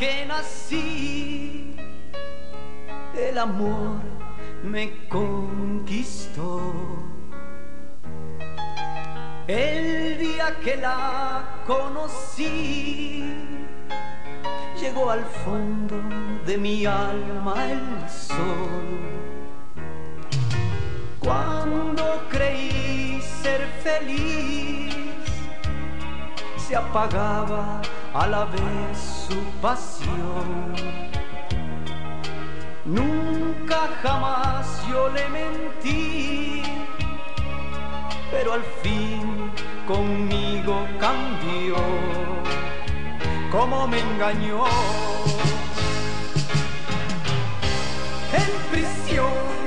que nací, el amor me conquistó. El día que la conocí, llegó al fondo de mi alma el sol. Cuando creí ser feliz, se apagaba a la vez su pasión. Nunca jamás yo le mentí, pero al fin conmigo cambió, como me engañó. En prisión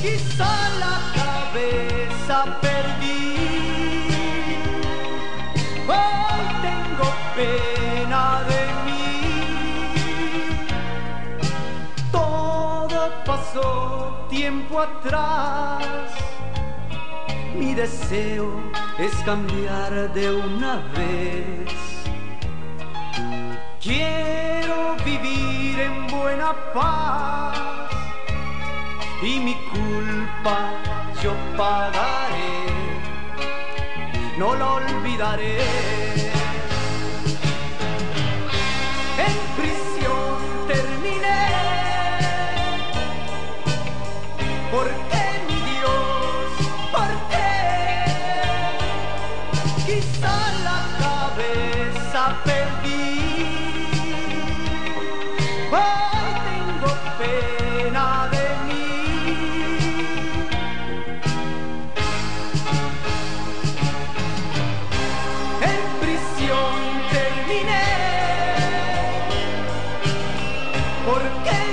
Quizá la cabeza perdí. Hoy tengo pena de mí. Todo pasó tiempo atrás. Mi deseo es cambiar de una vez. Quiero vivir en buena paz y mi culpa yo pagaré. No la olvidaré. En prisión terminé. ¿Por qué mi Dios? ¿Por qué? Quizá la cabeza ¿Por qué?